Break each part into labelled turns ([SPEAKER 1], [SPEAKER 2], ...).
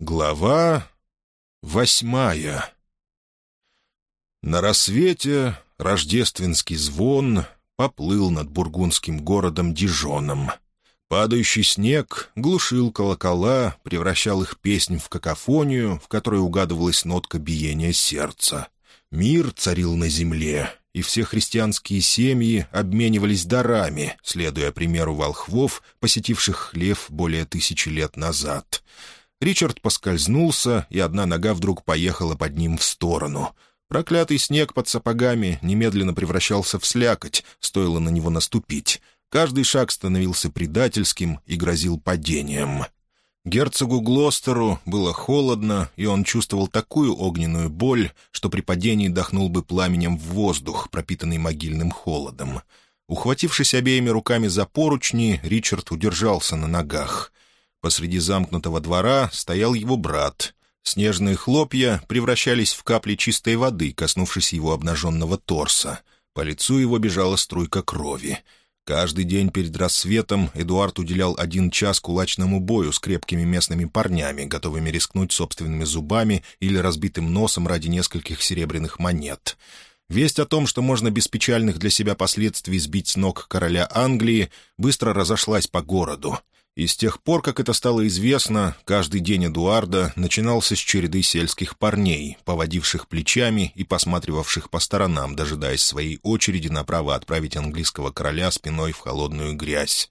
[SPEAKER 1] Глава восьмая На рассвете рождественский звон поплыл над бургундским городом Дижоном. Падающий снег глушил колокола, превращал их песнь в какофонию, в которой угадывалась нотка биения сердца. Мир царил на земле, и все христианские семьи обменивались дарами, следуя примеру волхвов, посетивших хлев более тысячи лет назад — Ричард поскользнулся, и одна нога вдруг поехала под ним в сторону. Проклятый снег под сапогами немедленно превращался в слякоть, стоило на него наступить. Каждый шаг становился предательским и грозил падением. Герцогу Глостеру было холодно, и он чувствовал такую огненную боль, что при падении дохнул бы пламенем в воздух, пропитанный могильным холодом. Ухватившись обеими руками за поручни, Ричард удержался на ногах. Посреди замкнутого двора стоял его брат. Снежные хлопья превращались в капли чистой воды, коснувшись его обнаженного торса. По лицу его бежала струйка крови. Каждый день перед рассветом Эдуард уделял один час кулачному бою с крепкими местными парнями, готовыми рискнуть собственными зубами или разбитым носом ради нескольких серебряных монет. Весть о том, что можно без печальных для себя последствий сбить с ног короля Англии, быстро разошлась по городу. И с тех пор, как это стало известно, каждый день Эдуарда начинался с череды сельских парней, поводивших плечами и посматривавших по сторонам, дожидаясь своей очереди на право отправить английского короля спиной в холодную грязь.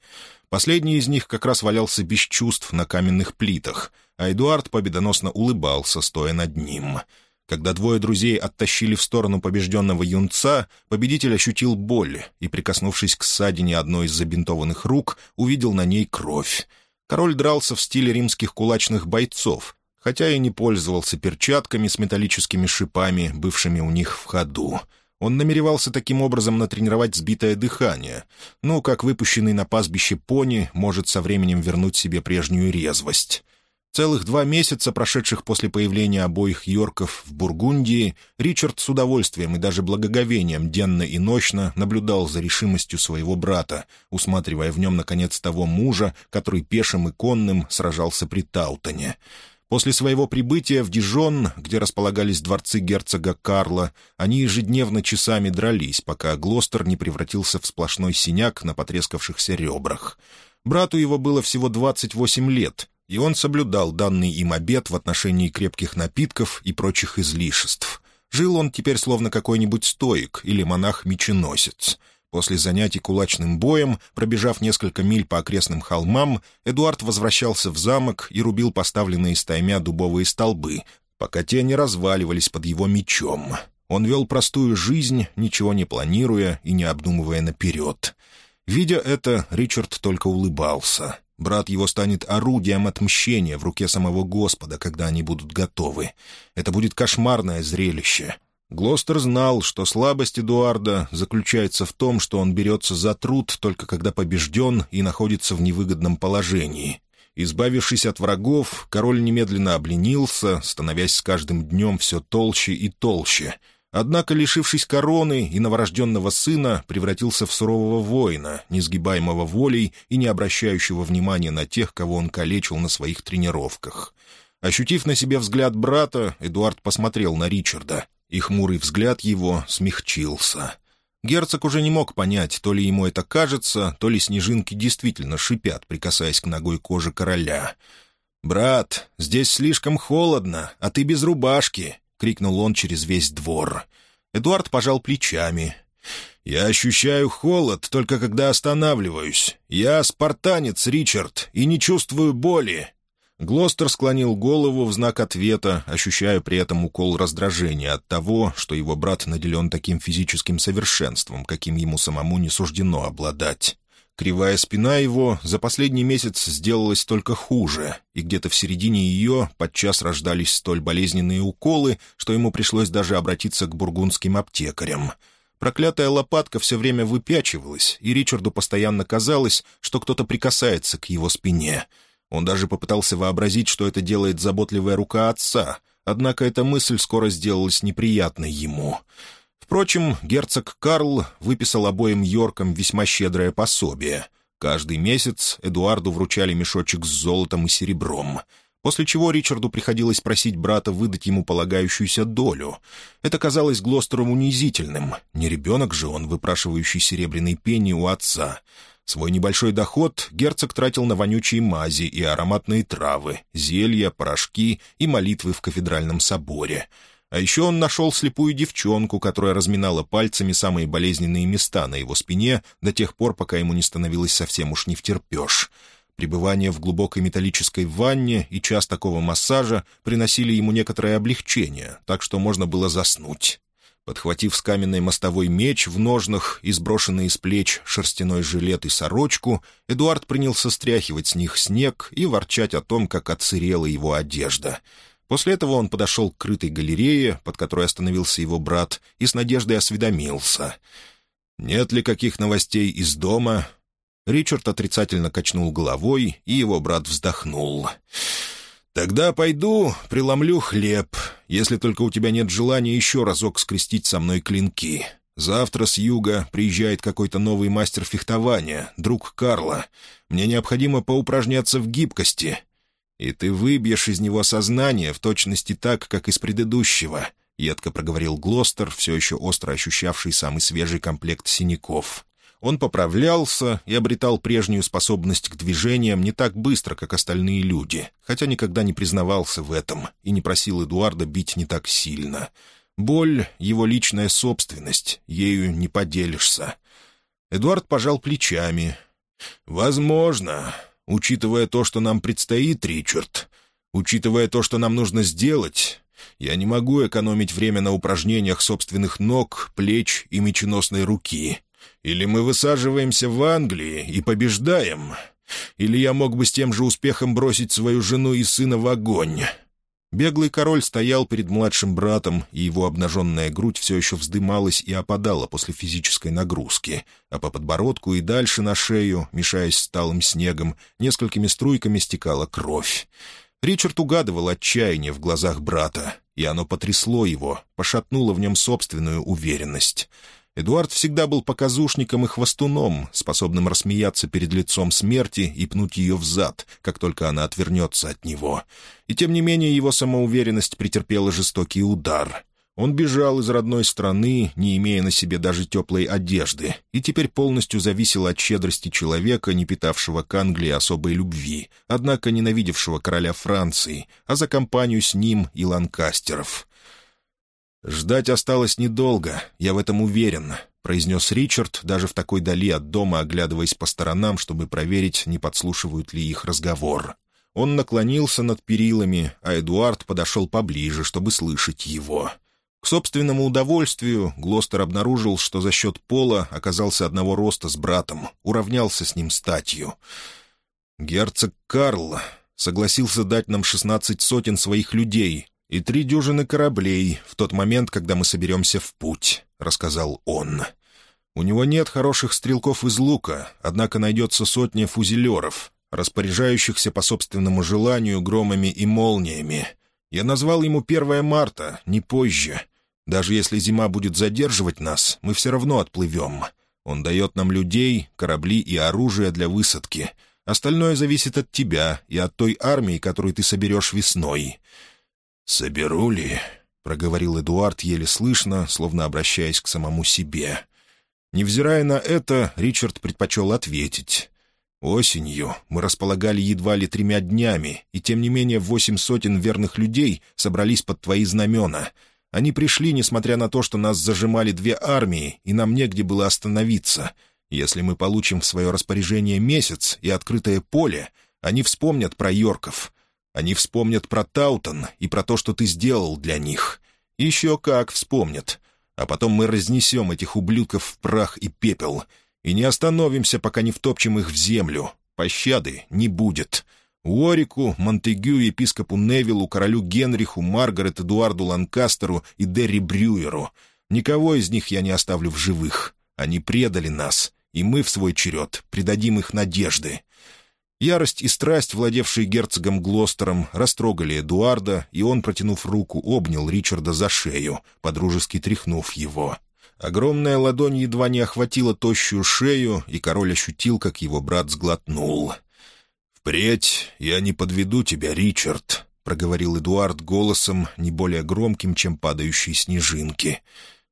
[SPEAKER 1] Последний из них как раз валялся без чувств на каменных плитах, а Эдуард победоносно улыбался, стоя над ним — когда двое друзей оттащили в сторону побежденного юнца, победитель ощутил боль и, прикоснувшись к ссадине одной из забинтованных рук, увидел на ней кровь. Король дрался в стиле римских кулачных бойцов, хотя и не пользовался перчатками с металлическими шипами, бывшими у них в ходу. Он намеревался таким образом натренировать сбитое дыхание, ну, как выпущенный на пастбище пони может со временем вернуть себе прежнюю резвость. Целых два месяца, прошедших после появления обоих Йорков в Бургундии, Ричард с удовольствием и даже благоговением денно и ночно наблюдал за решимостью своего брата, усматривая в нем, наконец, того мужа, который пешим и конным сражался при Таутоне. После своего прибытия в Дижон, где располагались дворцы герцога Карла, они ежедневно часами дрались, пока Глостер не превратился в сплошной синяк на потрескавшихся ребрах. Брату его было всего 28 лет, и он соблюдал данный им обет в отношении крепких напитков и прочих излишеств. Жил он теперь словно какой-нибудь стоик или монах-меченосец. После занятий кулачным боем, пробежав несколько миль по окрестным холмам, Эдуард возвращался в замок и рубил поставленные стаймя дубовые столбы, пока те не разваливались под его мечом. Он вел простую жизнь, ничего не планируя и не обдумывая наперед. Видя это, Ричард только улыбался. Брат его станет орудием отмщения в руке самого Господа, когда они будут готовы. Это будет кошмарное зрелище. Глостер знал, что слабость Эдуарда заключается в том, что он берется за труд только когда побежден и находится в невыгодном положении. Избавившись от врагов, король немедленно обленился, становясь с каждым днем все толще и толще — Однако, лишившись короны и новорожденного сына, превратился в сурового воина, несгибаемого волей и не обращающего внимания на тех, кого он калечил на своих тренировках. Ощутив на себе взгляд брата, Эдуард посмотрел на Ричарда, и хмурый взгляд его смягчился. Герцог уже не мог понять, то ли ему это кажется, то ли снежинки действительно шипят, прикасаясь к ногой кожи короля. «Брат, здесь слишком холодно, а ты без рубашки», — крикнул он через весь двор. Эдуард пожал плечами. «Я ощущаю холод, только когда останавливаюсь. Я спартанец, Ричард, и не чувствую боли». Глостер склонил голову в знак ответа, ощущая при этом укол раздражения от того, что его брат наделен таким физическим совершенством, каким ему самому не суждено обладать. Кривая спина его за последний месяц сделалась только хуже, и где-то в середине ее подчас рождались столь болезненные уколы, что ему пришлось даже обратиться к бургундским аптекарям. Проклятая лопатка все время выпячивалась, и Ричарду постоянно казалось, что кто-то прикасается к его спине. Он даже попытался вообразить, что это делает заботливая рука отца, однако эта мысль скоро сделалась неприятной ему — Впрочем, герцог Карл выписал обоим Йоркам весьма щедрое пособие. Каждый месяц Эдуарду вручали мешочек с золотом и серебром. после чего Ричарду приходилось просить брата выдать ему полагающуюся долю. Это казалось Глостеру унизительным. Не ребенок же он, выпрашивающий серебряный пенни у отца. Свой небольшой доход герцог тратил на вонючие мази и ароматные травы, зелья, порошки и молитвы в кафедральном соборе. А еще он нашел слепую девчонку, которая разминала пальцами самые болезненные места на его спине до тех пор, пока ему не становилось совсем уж не втерпешь. Пребывание в глубокой металлической ванне и час такого массажа приносили ему некоторое облегчение, так что можно было заснуть. Подхватив с каменной мостовой меч в ножнах и сброшенный из плеч шерстяной жилет и сорочку, Эдуард принялся стряхивать с них снег и ворчать о том, как отсырела его одежда. После этого он подошел к крытой галерее, под которой остановился его брат, и с надеждой осведомился. «Нет ли каких новостей из дома?» Ричард отрицательно качнул головой, и его брат вздохнул. «Тогда пойду, преломлю хлеб, если только у тебя нет желания еще разок скрестить со мной клинки. Завтра с юга приезжает какой-то новый мастер фехтования, друг Карла. Мне необходимо поупражняться в гибкости. И ты выбьешь из него сознание в точности так, как из предыдущего», — едко проговорил Глостер, все еще остро ощущавший самый свежий комплект синяков. Он поправлялся и обретал прежнюю способность к движениям не так быстро, как остальные люди, хотя никогда не признавался в этом и не просил Эдуарда бить не так сильно. Боль — его личная собственность, ею не поделишься. Эдуард пожал плечами. «Возможно, учитывая то, что нам предстоит, Ричард, учитывая то, что нам нужно сделать, я не могу экономить время на упражнениях собственных ног, плеч и меченосной руки. Или мы высаживаемся в Англии и побеждаем, или я мог бы с тем же успехом бросить свою жену и сына в огонь». Беглый король стоял перед младшим братом, и его обнаженная грудь все еще вздымалась и опадала после физической нагрузки, а по подбородку и дальше на шею, мешаясь с талым снегом, несколькими струйками стекала кровь. Ричард угадывал отчаяние в глазах брата, и оно потрясло его, пошатнуло в нем собственную уверенность — Эдуард всегда был показушником и хвостуном, способным рассмеяться перед лицом смерти и пнуть ее в зад, как только она отвернется от него. И тем не менее его самоуверенность претерпела жестокий удар. Он бежал из родной страны, не имея на себе даже теплой одежды, и теперь полностью зависел от щедрости человека, не питавшего к Англии особой любви, однако ненавидевшего короля Франции, а за компанию с ним и ланкастеров. «Ждать осталось недолго, я в этом уверен», — произнес Ричард, даже в такой дали от дома, оглядываясь по сторонам, чтобы проверить, не подслушивают ли их разговор. Он наклонился над перилами, а Эдуард подошел поближе, чтобы слышать его. К собственному удовольствию Глостер обнаружил, что за счет пола оказался одного роста с братом, уравнялся с ним статью. «Герцог Карл согласился дать нам шестнадцать сотен своих людей, и три дюжины кораблей в тот момент, когда мы соберемся в путь», — рассказал он. «У него нет хороших стрелков из лука, однако найдется сотня фузелеров, распоряжающихся по собственному желанию громами и молниями. Я назвал ему 1 марта, не позже. Даже если зима будет задерживать нас, мы все равно отплывем. Он дает нам людей, корабли и оружие для высадки. Остальное зависит от тебя и от той армии, которую ты соберешь весной». «Соберу ли?» — проговорил Эдуард еле слышно, словно обращаясь к самому себе. Невзирая на это, Ричард предпочел ответить. «Осенью мы располагали едва ли тремя днями, и тем не менее восемь сотен верных людей собрались под твои знамена. Они пришли, несмотря на то, что нас зажимали две армии, и нам негде было остановиться. Если мы получим в свое распоряжение месяц и открытое поле, они вспомнят про Йорков». Они вспомнят про Таутон и про то, что ты сделал для них. Еще как вспомнят. А потом мы разнесем этих ублюдков в прах и пепел. И не остановимся, пока не втопчем их в землю. Пощады не будет. Уорику, Монтегю, епископу Невиллу, королю Генриху, Маргарет, Эдуарду Ланкастеру и Дерри Брюеру. Никого из них я не оставлю в живых. Они предали нас, и мы, в свой черед, предадим их надежды. Ярость и страсть, владевшие герцогом Глостером, растрогали Эдуарда, и он, протянув руку, обнял Ричарда за шею, подружески тряхнув его. Огромная ладонь едва не охватила тощую шею, и король ощутил, как его брат сглотнул. «В «Впредь я не подведу тебя, Ричард», — проговорил Эдуард голосом, не более громким, чем падающие снежинки.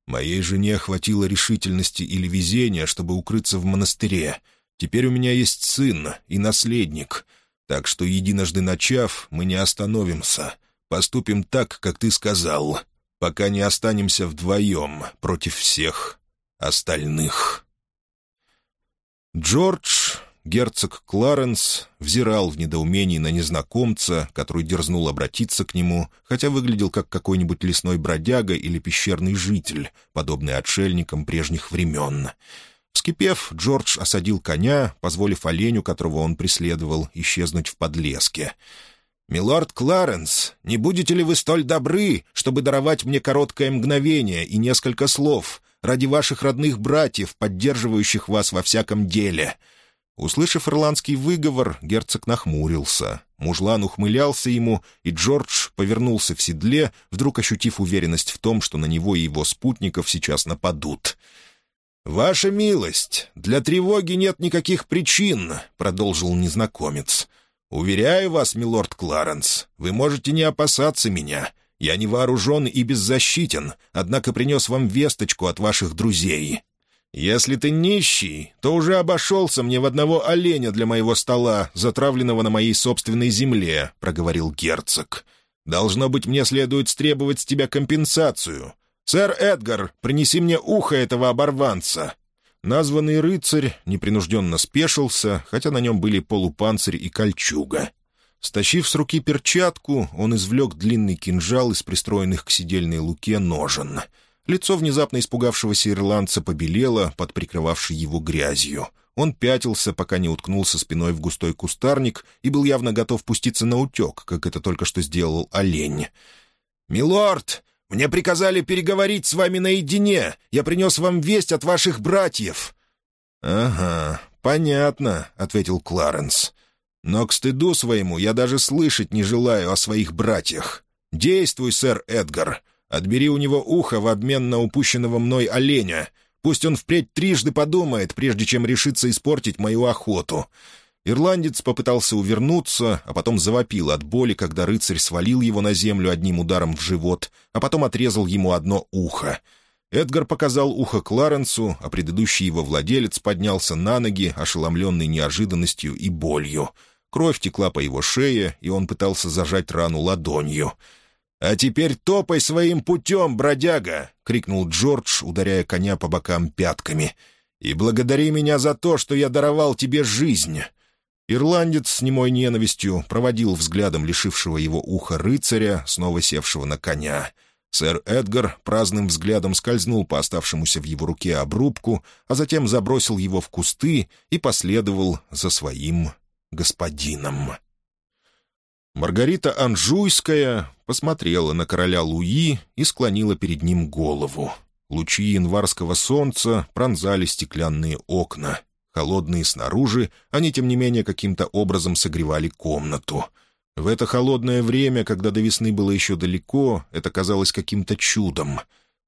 [SPEAKER 1] «Моей жене хватило решительности или везения, чтобы укрыться в монастыре. Теперь у меня есть сын и наследник, так что, единожды начав, мы не остановимся. Поступим так, как ты сказал, пока не останемся вдвоем против всех остальных». Джордж, герцог Кларенс, взирал в недоумении на незнакомца, который дерзнул обратиться к нему, хотя выглядел как какой-нибудь лесной бродяга или пещерный житель, подобный отшельникам прежних времен. Вскипев, Джордж осадил коня, позволив оленю, которого он преследовал, исчезнуть в подлеске. «Милорд Кларенс, не будете ли вы столь добры, чтобы даровать мне короткое мгновение и несколько слов ради ваших родных братьев, поддерживающих вас во всяком деле?» Услышав ирландский выговор, герцог нахмурился. Мужлан ухмылялся ему, и Джордж повернулся в седле, вдруг ощутив уверенность в том, что на него и его спутников сейчас нападут. «Ваша милость, для тревоги нет никаких причин», — продолжил незнакомец. «Уверяю вас, милорд Кларенс, вы можете не опасаться меня. Я не вооружен и беззащитен, однако принес вам весточку от ваших друзей. Если ты нищий, то уже обошелся мне в одного оленя для моего стола, затравленного на моей собственной земле», — проговорил герцог. «Должно быть, мне следует стребовать с тебя компенсацию. Сэр Эдгар, принеси мне ухо этого оборванца». Названный рыцарь непринужденно спешился, хотя на нем были полупанцирь и кольчуга. Стащив с руки перчатку, он извлек длинный кинжал из пристроенных к сидельной луке ножен. Лицо внезапно испугавшегося ирландца побелело под прикрывавшей его грязью. Он пятился, пока не уткнулся спиной в густой кустарник и был явно готов пуститься на утек, как это только что сделал олень. «Милорд, мне приказали переговорить с вами наедине. Я принес вам весть от ваших братьев». «Ага, понятно», — ответил Кларенс. Но к стыду своему я даже слышать не желаю о своих братьях. Действуй, сэр Эдгар. Отбери у него ухо в обмен на упущенного мной оленя. Пусть он впредь трижды подумает, прежде чем решится испортить мою охоту». Ирландец попытался увернуться, а потом завопил от боли, когда рыцарь свалил его на землю одним ударом в живот, а потом отрезал ему одно ухо. Эдгар показал ухо Кларенсу, а предыдущий его владелец поднялся на ноги, ошеломленный неожиданностью и болью. Кровь текла по его шее, и он пытался зажать рану ладонью. «А теперь топай своим путем, бродяга!» — крикнул Джордж, ударяя коня по бокам пятками. «И благодари меня за то, что я даровал тебе жизнь!» Ирландец с немой ненавистью проводил взглядом лишившего его уха рыцаря, снова севшего на коня. Сэр Эдгар праздным взглядом скользнул по оставшемуся в его руке обрубку, а затем забросил его в кусты и последовал за своим господином. Маргарита Анжуйская посмотрела на короля Луи и склонила перед ним голову. Лучи январского солнца пронзали стеклянные окна. Холодные снаружи, они, тем не менее, каким-то образом согревали комнату. В это холодное время, когда до весны было еще далеко, это казалось каким-то чудом.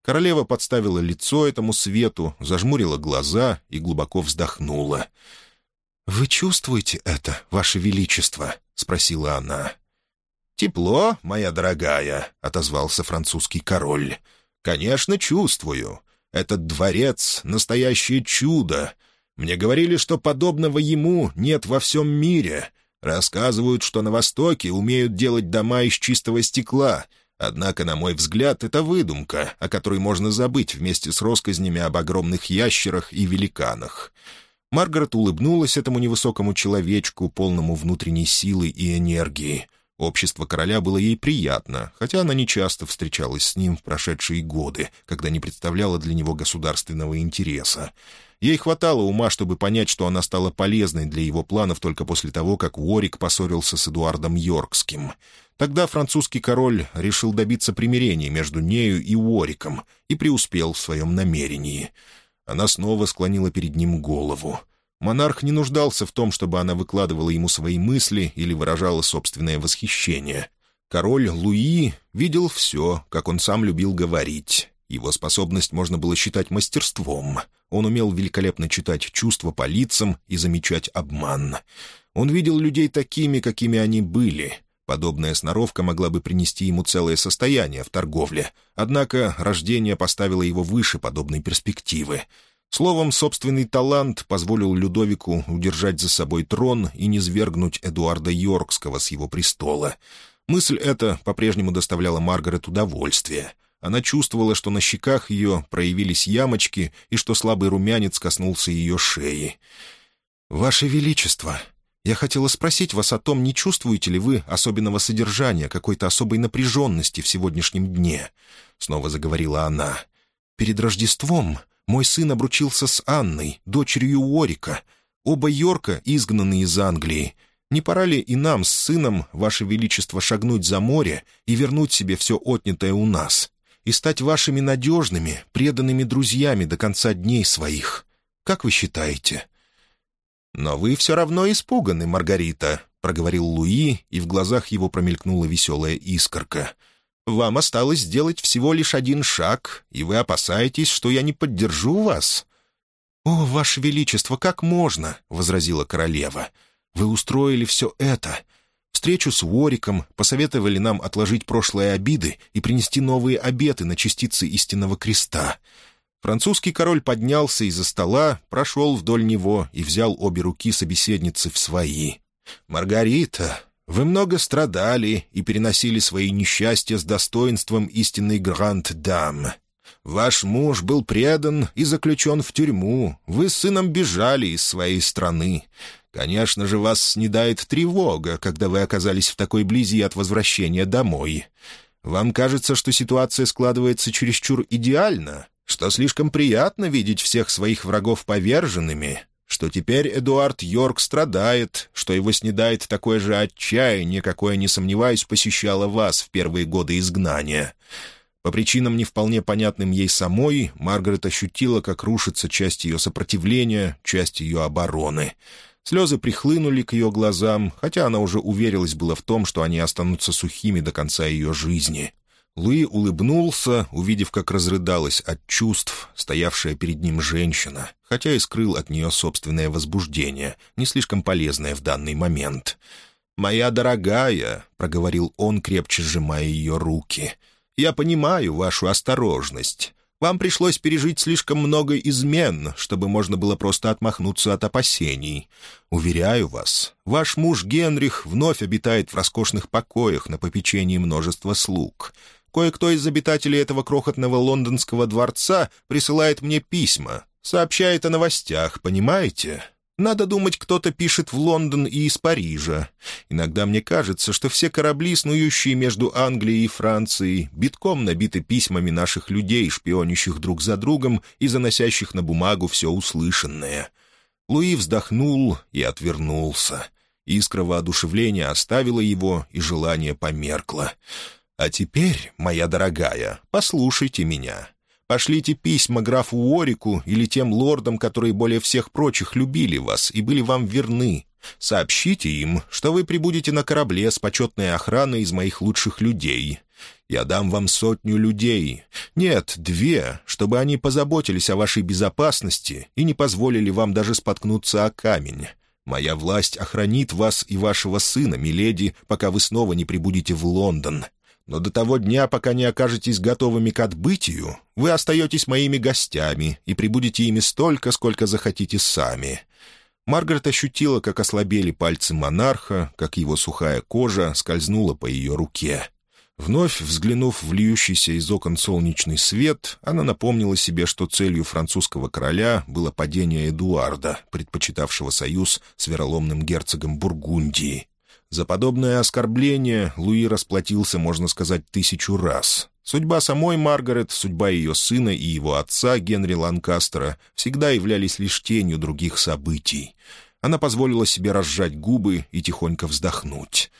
[SPEAKER 1] Королева подставила лицо этому свету, зажмурила глаза и глубоко вздохнула — «Вы чувствуете это, Ваше Величество?» — спросила она. «Тепло, моя дорогая», — отозвался французский король. «Конечно, чувствую. Этот дворец — настоящее чудо. Мне говорили, что подобного ему нет во всем мире. Рассказывают, что на Востоке умеют делать дома из чистого стекла. Однако, на мой взгляд, это выдумка, о которой можно забыть вместе с россказнями об огромных ящерах и великанах. Маргарет улыбнулась этому невысокому человечку, полному внутренней силы и энергии. Общество короля было ей приятно, хотя она нечасто встречалась с ним в прошедшие годы, когда не представляла для него государственного интереса. Ей хватало ума, чтобы понять, что она стала полезной для его планов только после того, как Уорик поссорился с Эдуардом Йоркским. Тогда французский король решил добиться примирения между нею и Уориком и преуспел в своем намерении — она снова склонила перед ним голову. Монарх не нуждался в том, чтобы она выкладывала ему свои мысли или выражала собственное восхищение. Король Луи видел все, как он сам любил говорить. Его способность можно было считать мастерством. Он умел великолепно читать чувства по лицам и замечать обман. Он видел людей такими, какими они были. Подобная сноровка могла бы принести ему целое состояние в торговле, однако рождение поставило его выше подобной перспективы. Словом, собственный талант позволил Людовику удержать за собой трон и не свергнуть Эдуарда Йоркского с его престола. Мысль эта по-прежнему доставляла Маргарет удовольствие. Она чувствовала, что на щеках ее проявились ямочки и что слабый румянец коснулся ее шеи. «Ваше Величество!» Я хотела спросить вас о том, не чувствуете ли вы особенного содержания, какой-то особой напряженности в сегодняшнем дне?» Снова заговорила она. «Перед Рождеством мой сын обручился с Анной, дочерью Уорика. Оба Йорка изгнаны из Англии. Не пора ли и нам с сыном, Ваше Величество, шагнуть за море и вернуть себе все отнятое у нас? И стать вашими надежными, преданными друзьями до конца дней своих? Как вы считаете?» «Но вы все равно испуганы, Маргарита», — проговорил Луи, и в глазах его промелькнула веселая искорка. «Вам осталось сделать всего лишь один шаг, и вы опасаетесь, что я не поддержу вас?» «О, Ваше Величество, как можно?» — возразила королева. «Вы устроили все это. Встречу с Вориком, посоветовали нам отложить прошлые обиды и принести новые обеты на частицы истинного креста. Французский король поднялся из-за стола, прошел вдоль него и взял обе руки собеседницы в свои. «Маргарита, вы много страдали и переносили свои несчастья с достоинством истинной гранд-дам. Ваш муж был предан и заключен в тюрьму. Вы с сыном бежали из своей страны. Конечно же, вас снедает тревога, когда вы оказались в такой близи от возвращения домой. Вам кажется, что ситуация складывается чересчур идеально, что слишком приятно видеть всех своих врагов поверженными, что теперь Эдуард Йорк страдает, что его снедает такое же отчаяние, какое, не сомневаюсь, посещало вас в первые годы изгнания. По причинам, не вполне понятным ей самой, Маргарет ощутила, как рушится часть ее сопротивления, часть ее обороны. Слезы прихлынули к ее глазам, хотя она уже уверилась было в том, что они останутся сухими до конца ее жизни. Луи улыбнулся, увидев, как разрыдалась от чувств стоявшая перед ним женщина, хотя и скрыл от нее собственное возбуждение, не слишком полезное в данный момент. «Моя дорогая», — проговорил он, крепче сжимая ее руки, — «я понимаю вашу осторожность. Вам пришлось пережить слишком много измен, чтобы можно было просто отмахнуться от опасений. Уверяю вас, ваш муж Генрих вновь обитает в роскошных покоях на попечении множества слуг». Кое-кто из обитателей этого крохотного лондонского дворца присылает мне письма, сообщает о новостях, понимаете? Надо думать, кто-то пишет в Лондон и из Парижа. Иногда мне кажется, что все корабли, снующие между Англией и Францией, битком набиты письмами наших людей, шпионящих друг за другом и заносящих на бумагу все услышанное. Луи вздохнул и отвернулся. Искра воодушевления оставила его, и желание померкло. А теперь, моя дорогая, послушайте меня. Пошлите письма графу Уорику или тем лордам, которые более всех прочих любили вас и были вам верны. Сообщите им, что вы прибудете на корабле с почетной охраной из моих лучших людей. Я дам вам сотню людей. Нет, две, чтобы они позаботились о вашей безопасности и не позволили вам даже споткнуться о камень. Моя власть охранит вас и вашего сына, миледи, пока вы снова не прибудете в Лондон. Но до того дня, пока не окажетесь готовыми к отбытию, вы остаетесь моими гостями и прибудете ими столько, сколько захотите сами». Маргарет ощутила, как ослабели пальцы монарха, как его сухая кожа скользнула по ее руке. Вновь взглянув в льющийся из окон солнечный свет, она напомнила себе, что целью французского короля было падение Эдуарда, предпочитавшего союз с вероломным герцогом Бургундии, за подобное оскорбление Луи расплатился, можно сказать, тысячу раз. Судьба самой Маргарет, судьба ее сына и его отца, Генри Ланкастера, всегда являлись лишь тенью других событий. Она позволила себе разжать губы и тихонько вздохнуть.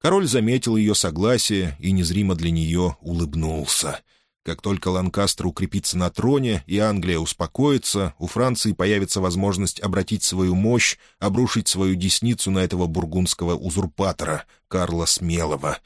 [SPEAKER 1] Король заметил ее согласие и незримо для нее улыбнулся — как только Ланкастер укрепится на троне и Англия успокоится, у Франции появится возможность обратить свою мощь, обрушить свою десницу на этого бургундского узурпатора, Карла Смелого.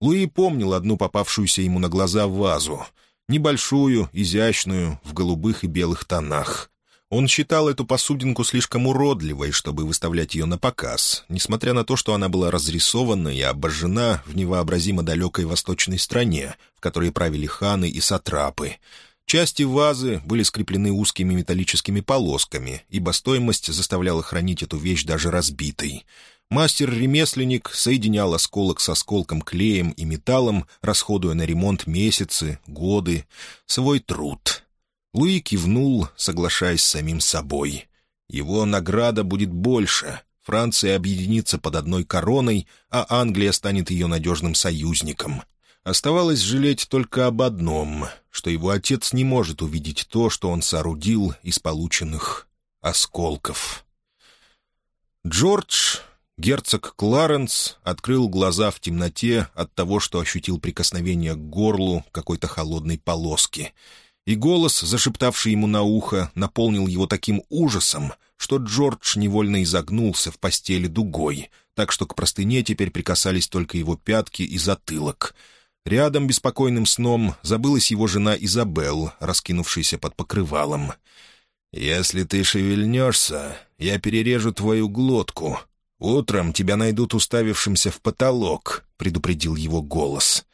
[SPEAKER 1] Луи помнил одну попавшуюся ему на глаза вазу. Небольшую, изящную, в голубых и белых тонах. Он считал эту посудинку слишком уродливой, чтобы выставлять ее на показ, несмотря на то, что она была разрисована и обожжена в невообразимо далекой восточной стране, в которой правили ханы и сатрапы. Части вазы были скреплены узкими металлическими полосками, ибо стоимость заставляла хранить эту вещь даже разбитой. Мастер-ремесленник соединял осколок с осколком клеем и металлом, расходуя на ремонт месяцы, годы, свой труд — Луи кивнул, соглашаясь с самим собой. Его награда будет больше. Франция объединится под одной короной, а Англия станет ее надежным союзником. Оставалось жалеть только об одном, что его отец не может увидеть то, что он соорудил из полученных осколков. Джордж, герцог Кларенс, открыл глаза в темноте от того, что ощутил прикосновение к горлу какой-то холодной полоски — и голос, зашептавший ему на ухо, наполнил его таким ужасом, что Джордж невольно изогнулся в постели дугой, так что к простыне теперь прикасались только его пятки и затылок. Рядом беспокойным сном забылась его жена Изабелл, раскинувшаяся под покрывалом. «Если ты шевельнешься, я перережу твою глотку. Утром тебя найдут уставившимся в потолок», — предупредил его голос.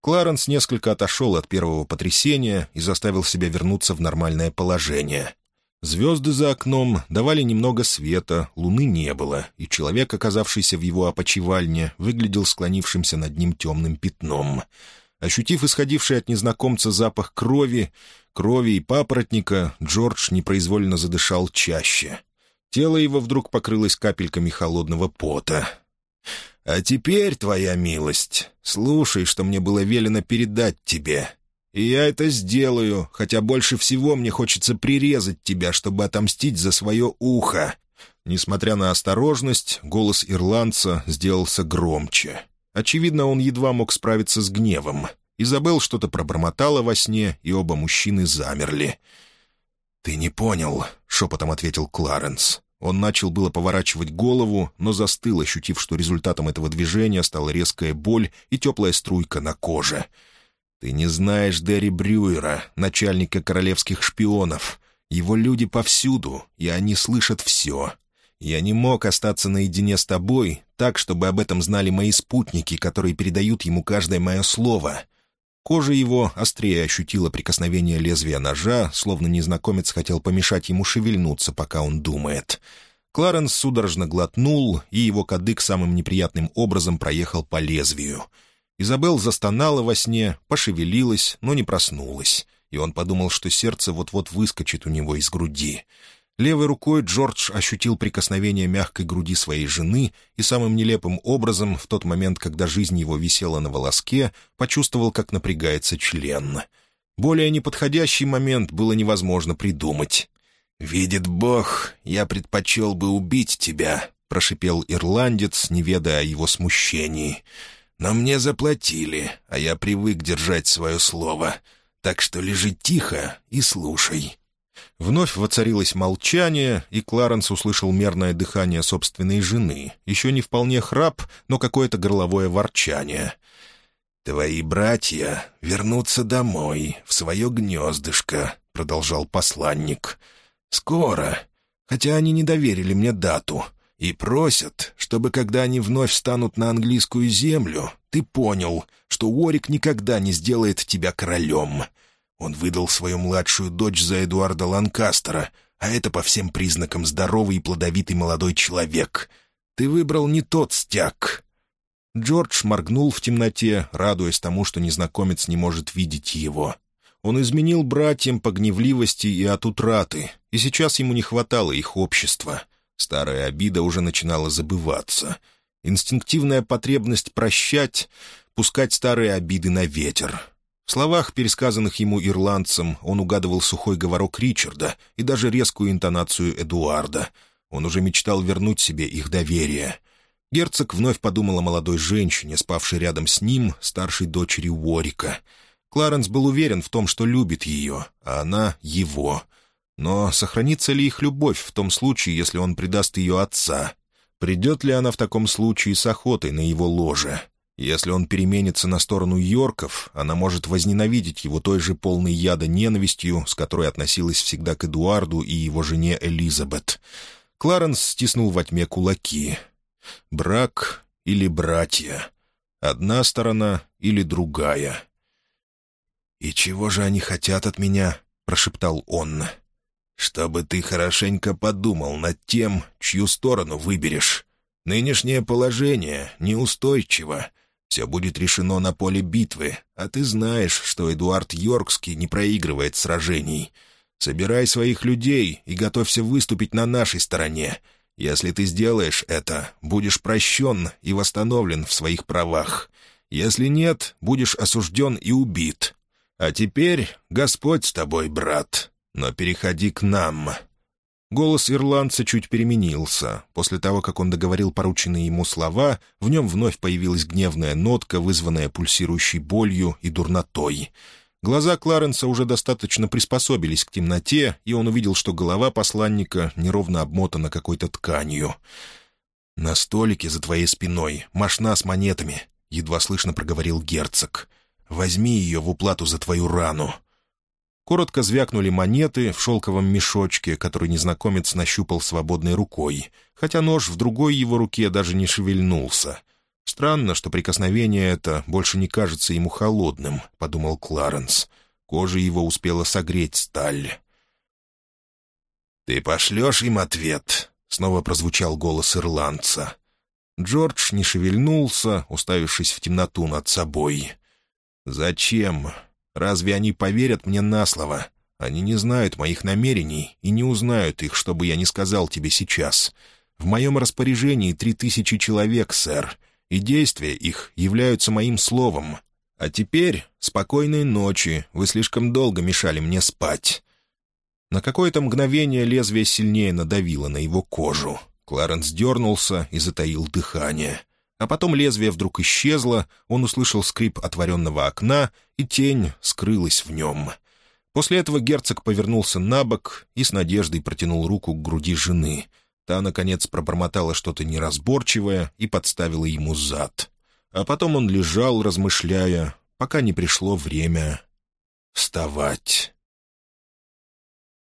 [SPEAKER 1] Кларенс несколько отошел от первого потрясения и заставил себя вернуться в нормальное положение. Звезды за окном давали немного света, луны не было, и человек, оказавшийся в его опочивальне, выглядел склонившимся над ним темным пятном. Ощутив исходивший от незнакомца запах крови, крови и папоротника, Джордж непроизвольно задышал чаще. Тело его вдруг покрылось капельками холодного пота. «А теперь, твоя милость, слушай, что мне было велено передать тебе. И я это сделаю, хотя больше всего мне хочется прирезать тебя, чтобы отомстить за свое ухо». Несмотря на осторожность, голос ирландца сделался громче. Очевидно, он едва мог справиться с гневом. Изабелл что-то пробормотала во сне, и оба мужчины замерли. «Ты не понял», — шепотом ответил Кларенс. Он начал было поворачивать голову, но застыл, ощутив, что результатом этого движения стала резкая боль и теплая струйка на коже. «Ты не знаешь Дерри Брюера, начальника королевских шпионов. Его люди повсюду, и они слышат все. Я не мог остаться наедине с тобой, так, чтобы об этом знали мои спутники, которые передают ему каждое мое слово. Кожа его острее ощутила прикосновение лезвия ножа, словно незнакомец хотел помешать ему шевельнуться, пока он думает. Кларенс судорожно глотнул, и его кадык самым неприятным образом проехал по лезвию. Изабелл застонала во сне, пошевелилась, но не проснулась, и он подумал, что сердце вот-вот выскочит у него из груди. Левой рукой Джордж ощутил прикосновение мягкой груди своей жены и самым нелепым образом, в тот момент, когда жизнь его висела на волоске, почувствовал, как напрягается член. Более неподходящий момент было невозможно придумать. «Видит Бог, я предпочел бы убить тебя», — прошипел ирландец, не ведая о его смущении. «Но мне заплатили, а я привык держать свое слово. Так что лежи тихо и слушай». Вновь воцарилось молчание, и Кларенс услышал мерное дыхание собственной жены. Еще не вполне храп, но какое-то горловое ворчание. «Твои братья вернутся домой, в свое гнездышко», — продолжал посланник. «Скоро, хотя они не доверили мне дату, и просят, чтобы, когда они вновь станут на английскую землю, ты понял, что Уорик никогда не сделает тебя королем». Он выдал свою младшую дочь за Эдуарда Ланкастера, а это по всем признакам здоровый и плодовитый молодой человек. Ты выбрал не тот стяг». Джордж моргнул в темноте, радуясь тому, что незнакомец не может видеть его. Он изменил братьям по гневливости и от утраты, и сейчас ему не хватало их общества. Старая обида уже начинала забываться. Инстинктивная потребность прощать, пускать старые обиды на ветер — в словах, пересказанных ему ирландцем, он угадывал сухой говорок Ричарда и даже резкую интонацию Эдуарда. Он уже мечтал вернуть себе их доверие. Герцог вновь подумал о молодой женщине, спавшей рядом с ним, старшей дочери Уорика. Кларенс был уверен в том, что любит ее, а она — его. Но сохранится ли их любовь в том случае, если он предаст ее отца? Придет ли она в таком случае с охотой на его ложе? Если он переменится на сторону Йорков, она может возненавидеть его той же полной яда ненавистью, с которой относилась всегда к Эдуарду и его жене Элизабет. Кларенс стиснул во тьме кулаки. «Брак или братья? Одна сторона или другая?» «И чего же они хотят от меня?» — прошептал он. «Чтобы ты хорошенько подумал над тем, чью сторону выберешь. Нынешнее положение неустойчиво. Все будет решено на поле битвы, а ты знаешь, что Эдуард Йоркский не проигрывает сражений. Собирай своих людей и готовься выступить на нашей стороне. Если ты сделаешь это, будешь прощен и восстановлен в своих правах. Если нет, будешь осужден и убит. А теперь Господь с тобой, брат, но переходи к нам». Голос ирландца чуть переменился. После того, как он договорил порученные ему слова, в нем вновь появилась гневная нотка, вызванная пульсирующей болью и дурнотой. Глаза Кларенса уже достаточно приспособились к темноте, и он увидел, что голова посланника неровно обмотана какой-то тканью. «На столике за твоей спиной машна с монетами», — едва слышно проговорил герцог. «Возьми ее в уплату за твою рану». Коротко звякнули монеты в шелковом мешочке, который незнакомец нащупал свободной рукой, хотя нож в другой его руке даже не шевельнулся. «Странно, что прикосновение это больше не кажется ему холодным», — подумал Кларенс. Кожа его успела согреть сталь. «Ты пошлешь им ответ?» — снова прозвучал голос ирландца. Джордж не шевельнулся, уставившись в темноту над собой. «Зачем? Разве они поверят мне на слово? Они не знают моих намерений и не узнают их, чтобы я не сказал тебе сейчас. В моем распоряжении три тысячи человек, сэр, и действия их являются моим словом. А теперь спокойной ночи, вы слишком долго мешали мне спать». На какое-то мгновение лезвие сильнее надавило на его кожу. Кларенс дернулся и затаил дыхание. А потом лезвие вдруг исчезло, он услышал скрип отворенного окна, и тень скрылась в нем. После этого герцог повернулся на бок и с надеждой протянул руку к груди жены. Та, наконец, пробормотала что-то неразборчивое и подставила ему зад. А потом он лежал, размышляя, пока не пришло время вставать.